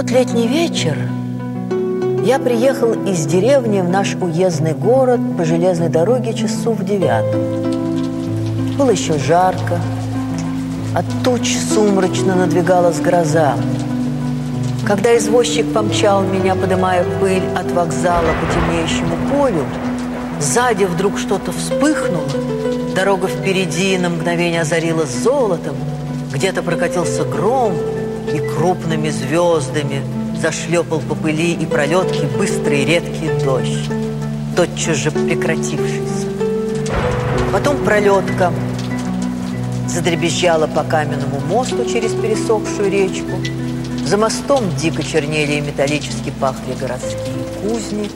тот летний вечер я приехал из деревни в наш уездный город по железной дороге часу в девятом. Было еще жарко, от туч сумрачно надвигалась гроза. Когда извозчик помчал меня, подымая пыль от вокзала по темнеющему полю, сзади вдруг что-то вспыхнуло, дорога впереди на мгновение озарилась золотом, где-то прокатился гром, и крупными звездами зашлепал по пыли и пролетке быстрый редкий дождь, тотчас же прекратившийся. Потом пролетка задребезжала по каменному мосту через пересохшую речку, за мостом дико чернели и металлически пахли городские кузни.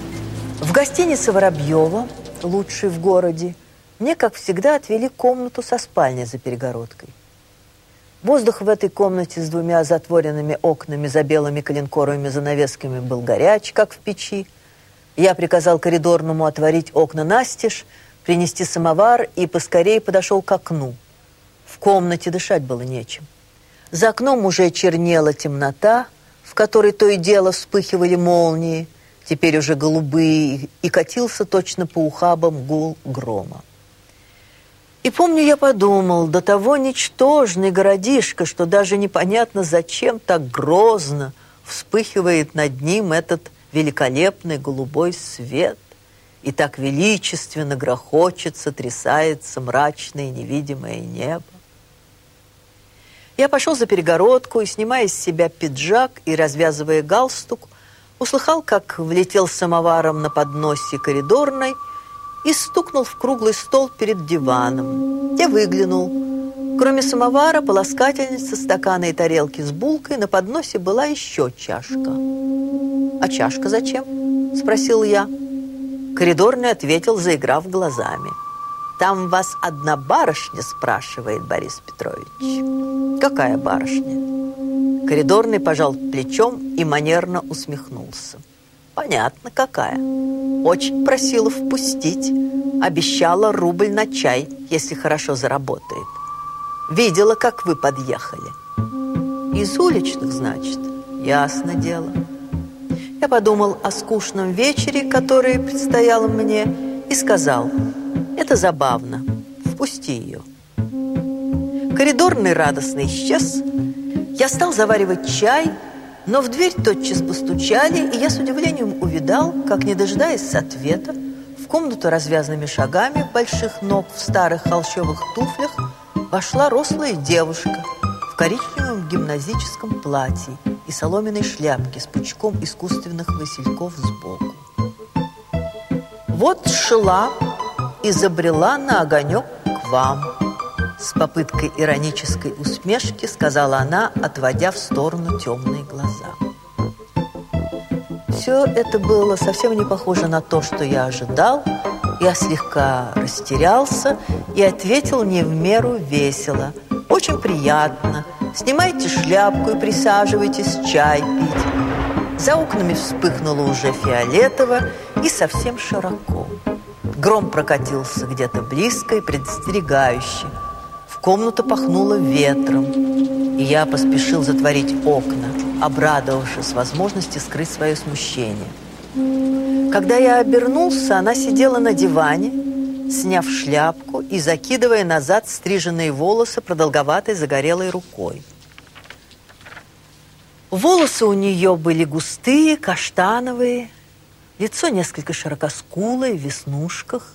В гостинице Воробьева, лучшей в городе, мне, как всегда, отвели комнату со спальней за перегородкой. Воздух в этой комнате с двумя затворенными окнами за белыми коленкоровыми занавесками был горяч, как в печи. Я приказал коридорному отворить окна настежь, принести самовар и поскорее подошел к окну. В комнате дышать было нечем. За окном уже чернела темнота, в которой то и дело вспыхивали молнии, теперь уже голубые, и катился точно по ухабам гул грома. И помню, я подумал, до того ничтожный городишко, что даже непонятно, зачем так грозно вспыхивает над ним этот великолепный голубой свет, и так величественно грохочет, сотрясается мрачное невидимое небо. Я пошел за перегородку и, снимая с себя пиджак и развязывая галстук, услыхал, как влетел самоваром на подносе коридорной и стукнул в круглый стол перед диваном. Я выглянул. Кроме самовара, полоскательницы, стакана и тарелки с булкой, на подносе была еще чашка. «А чашка зачем?» – спросил я. Коридорный ответил, заиграв глазами. Там вас одна барышня спрашивает, Борис Петрович. Какая барышня? Коридорный пожал плечом и манерно усмехнулся. Понятно, какая. Очень просила впустить. Обещала рубль на чай, если хорошо заработает. Видела, как вы подъехали. Из уличных, значит? Ясно дело. Я подумал о скучном вечере, который предстоял мне, и сказал – это забавно. Впусти ее. Коридорный радостно исчез. Я стал заваривать чай, но в дверь тотчас постучали, и я с удивлением увидал, как, не дожидаясь ответа, в комнату развязанными шагами больших ног в старых холщовых туфлях вошла рослая девушка в коричневом гимназическом платье и соломенной шляпке с пучком искусственных васильков сбоку. Вот шла изобрела на огонек к вам. С попыткой иронической усмешки сказала она, отводя в сторону темные глаза. Все это было совсем не похоже на то, что я ожидал. Я слегка растерялся и ответил не в меру весело. Очень приятно. Снимайте шляпку и присаживайтесь чай пить. За окнами вспыхнуло уже фиолетово и совсем широко. Гром прокатился где-то близко и предостерегающе. В комнату пахнуло ветром, и я поспешил затворить окна, обрадовавшись возможности скрыть свое смущение. Когда я обернулся, она сидела на диване, сняв шляпку и закидывая назад стриженные волосы продолговатой загорелой рукой. Волосы у нее были густые, каштановые, Лицо несколько широкоскулое, в веснушках,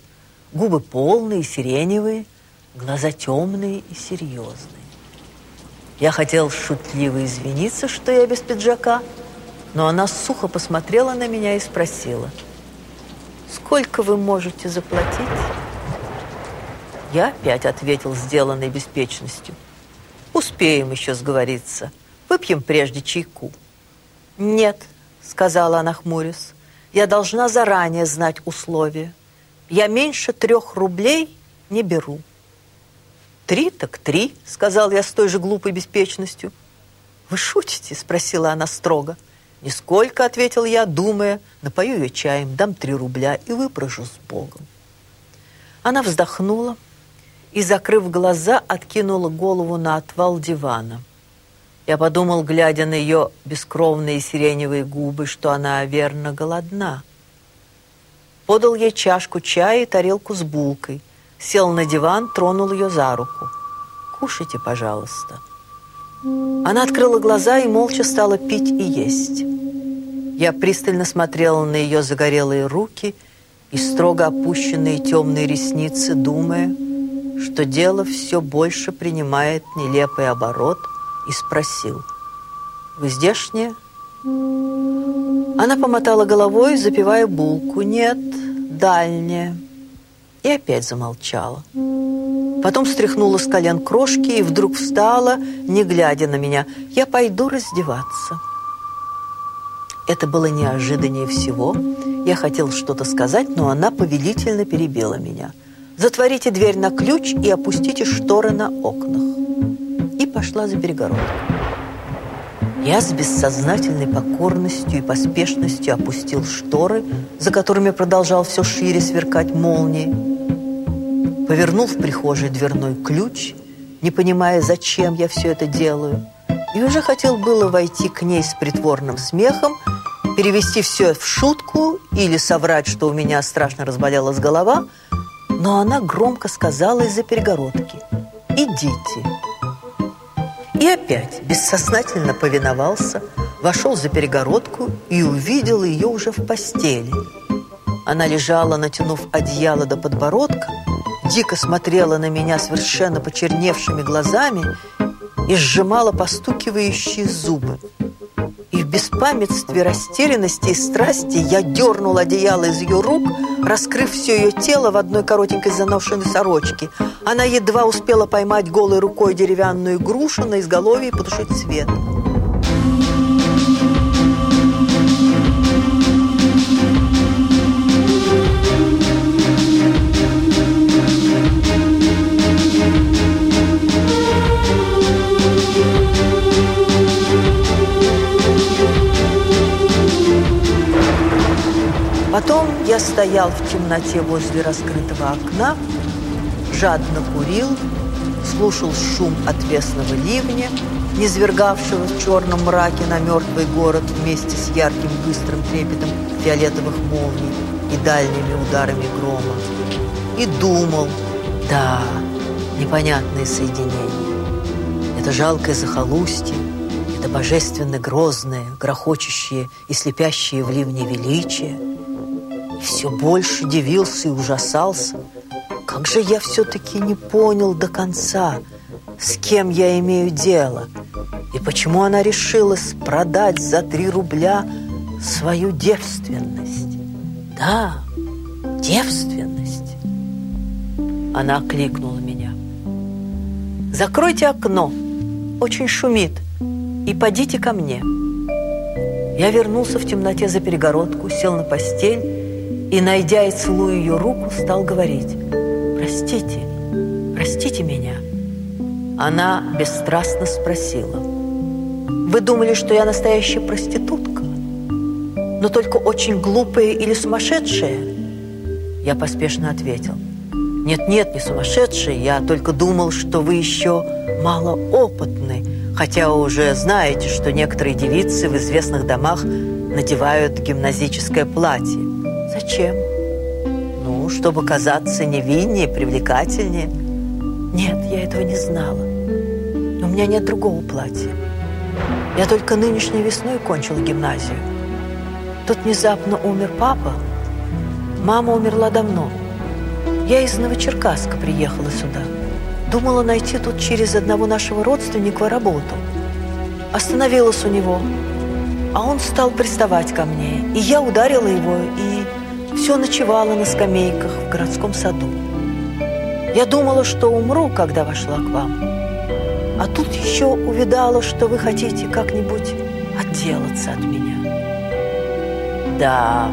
губы полные, сиреневые, глаза темные и серьезные. Я хотел шутливо извиниться, что я без пиджака, но она сухо посмотрела на меня и спросила, «Сколько вы можете заплатить?» Я опять ответил сделанной беспечностью. «Успеем еще сговориться. Выпьем прежде чайку». «Нет», — сказала она, хмурясь, я должна заранее знать условия. Я меньше трех рублей не беру. «Три так три», — сказал я с той же глупой беспечностью. «Вы шутите?» — спросила она строго. «Нисколько», — ответил я, думая, напою ее чаем, дам три рубля и выпрошу с Богом. Она вздохнула и, закрыв глаза, откинула голову на отвал дивана. Я подумал, глядя на ее бескровные сиреневые губы, что она верно голодна. Подал ей чашку чая и тарелку с булкой. Сел на диван, тронул ее за руку. «Кушайте, пожалуйста». Она открыла глаза и молча стала пить и есть. Я пристально смотрела на ее загорелые руки и строго опущенные темные ресницы, думая, что дело все больше принимает нелепый оборот, и спросил, «Вы здешняя?» Она помотала головой, запивая булку. «Нет, дальняя». И опять замолчала. Потом стряхнула с колен крошки и вдруг встала, не глядя на меня. «Я пойду раздеваться». Это было неожиданнее всего. Я хотел что-то сказать, но она повелительно перебила меня. «Затворите дверь на ключ и опустите шторы на окнах». И пошла за перегородку. Я с бессознательной покорностью и поспешностью опустил шторы, за которыми продолжал все шире сверкать молнии, повернул в прихожей дверной ключ, не понимая, зачем я все это делаю, и уже хотел было войти к ней с притворным смехом, перевести все в шутку или соврать, что у меня страшно разболелась голова, но она громко сказала из-за перегородки «Идите». И опять бессознательно повиновался, вошел за перегородку и увидел ее уже в постели. Она лежала, натянув одеяло до подбородка, дико смотрела на меня совершенно почерневшими глазами и сжимала постукивающие зубы. И в беспамятстве, растерянности и страсти я дернул одеяло из ее рук, раскрыв все ее тело в одной коротенькой заношенной сорочке. Она едва успела поймать голой рукой деревянную грушу на изголовье и потушить свет. Я стоял в темноте возле раскрытого окна, жадно курил, слушал шум отвесного ливня, низвергавшего в черном мраке на мертвый город вместе с ярким быстрым трепетом фиолетовых молний и дальними ударами грома. И думал, да, непонятные соединения. Это жалкое захолустье, это божественно грозное, грохочущее и слепящее в ливне величие – все больше дивился и ужасался. Как же я все-таки не понял до конца, с кем я имею дело, и почему она решилась продать за три рубля свою девственность. Да, девственность. Она кликнула меня. «Закройте окно, очень шумит, и подите ко мне». Я вернулся в темноте за перегородку, сел на постель и, найдя и целуя ее руку, стал говорить «Простите, простите меня». Она бесстрастно спросила «Вы думали, что я настоящая проститутка, но только очень глупая или сумасшедшая?» Я поспешно ответил «Нет-нет, не сумасшедшая, я только думал, что вы еще малоопытны, хотя уже знаете, что некоторые девицы в известных домах надевают гимназическое платье. Зачем? Ну, чтобы казаться невиннее, привлекательнее. Нет, я этого не знала. У меня нет другого платья. Я только нынешней весной кончила гимназию. Тут внезапно умер папа. Мама умерла давно. Я из Новочеркасска приехала сюда. Думала найти тут через одного нашего родственника работу. Остановилась у него, а он стал приставать ко мне. И я ударила его, и все ночевала на скамейках в городском саду. Я думала, что умру, когда вошла к вам. А тут еще увидала, что вы хотите как-нибудь отделаться от меня. Да,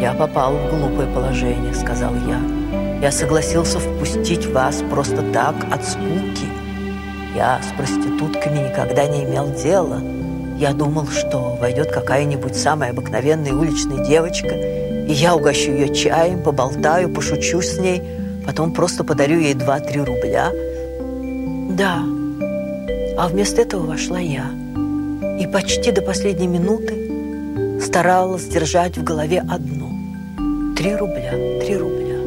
я попал в глупое положение, сказал я. Я согласился впустить вас просто так, от скуки. Я с проститутками никогда не имел дела. Я думал, что войдет какая-нибудь самая обыкновенная уличная девочка и я угощу ее чаем, поболтаю, пошучу с ней, потом просто подарю ей 2-3 рубля. Да, А вместо этого вошла я. И почти до последней минуты старалась держать в голове одно. Три рубля, три рубля.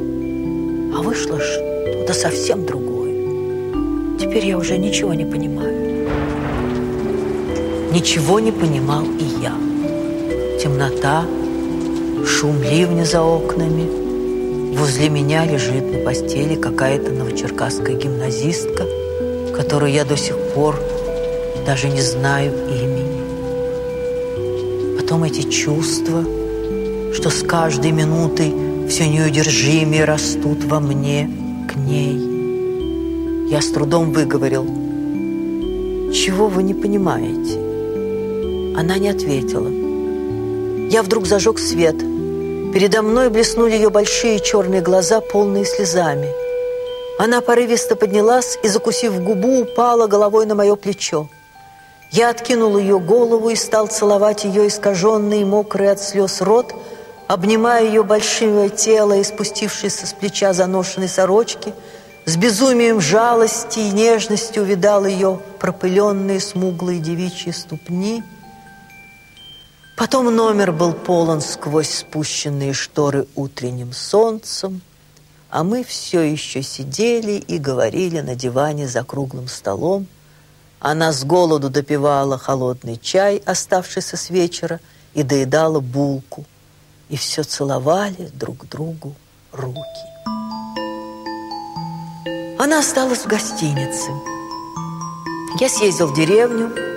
А вышло что-то совсем другое. Теперь я уже ничего не понимаю. Ничего не понимал и я. Темнота, шум ливня за окнами. Возле меня лежит на постели какая-то новочеркасская гимназистка, которую я до сих пор даже не знаю имени. Потом эти чувства, что с каждой минутой все неудержимее растут во мне к ней. Я с трудом выговорил. «Чего вы не понимаете?» Она не ответила. Я вдруг зажег свет. Передо мной блеснули ее большие черные глаза, полные слезами. Она порывисто поднялась и, закусив губу, упала головой на мое плечо. Я откинул ее голову и стал целовать ее искаженный и мокрый от слез рот, обнимая ее большое тело и спустившись с плеча заношенной сорочки, с безумием жалости и нежности увидал ее пропыленные смуглые девичьи ступни – Потом номер был полон сквозь спущенные шторы утренним солнцем, а мы все еще сидели и говорили на диване за круглым столом. Она с голоду допивала холодный чай, оставшийся с вечера, и доедала булку. И все целовали друг другу руки. Она осталась в гостинице. Я съездил в деревню,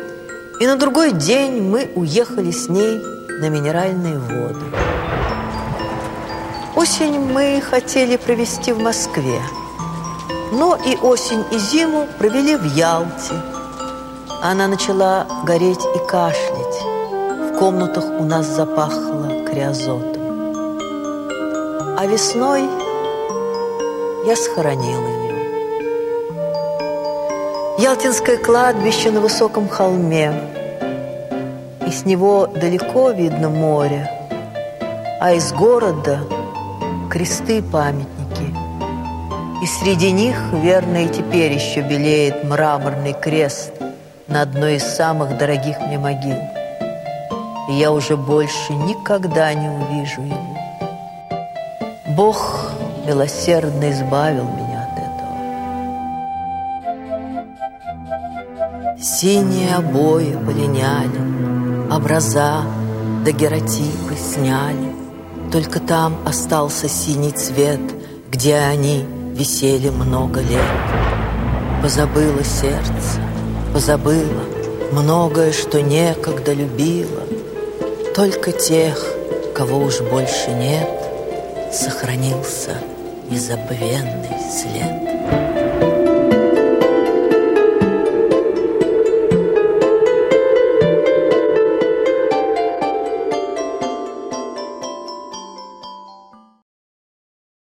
и на другой день мы уехали с ней на минеральные воды. Осень мы хотели провести в Москве, но и осень, и зиму провели в Ялте. Она начала гореть и кашлять. В комнатах у нас запахло криозотом. А весной я схоронила ее. Ялтинское кладбище на высоком холме, и с него далеко видно море, а из города кресты памятники. И среди них, верно, и теперь еще белеет мраморный крест на одной из самых дорогих мне могил. И я уже больше никогда не увижу его. Бог милосердно избавил меня Синие обои полиняли, Образа да геротипы сняли. Только там остался синий цвет, Где они висели много лет. Позабыло сердце, позабыло Многое, что некогда любила. Только тех, кого уж больше нет, Сохранился незабвенный след.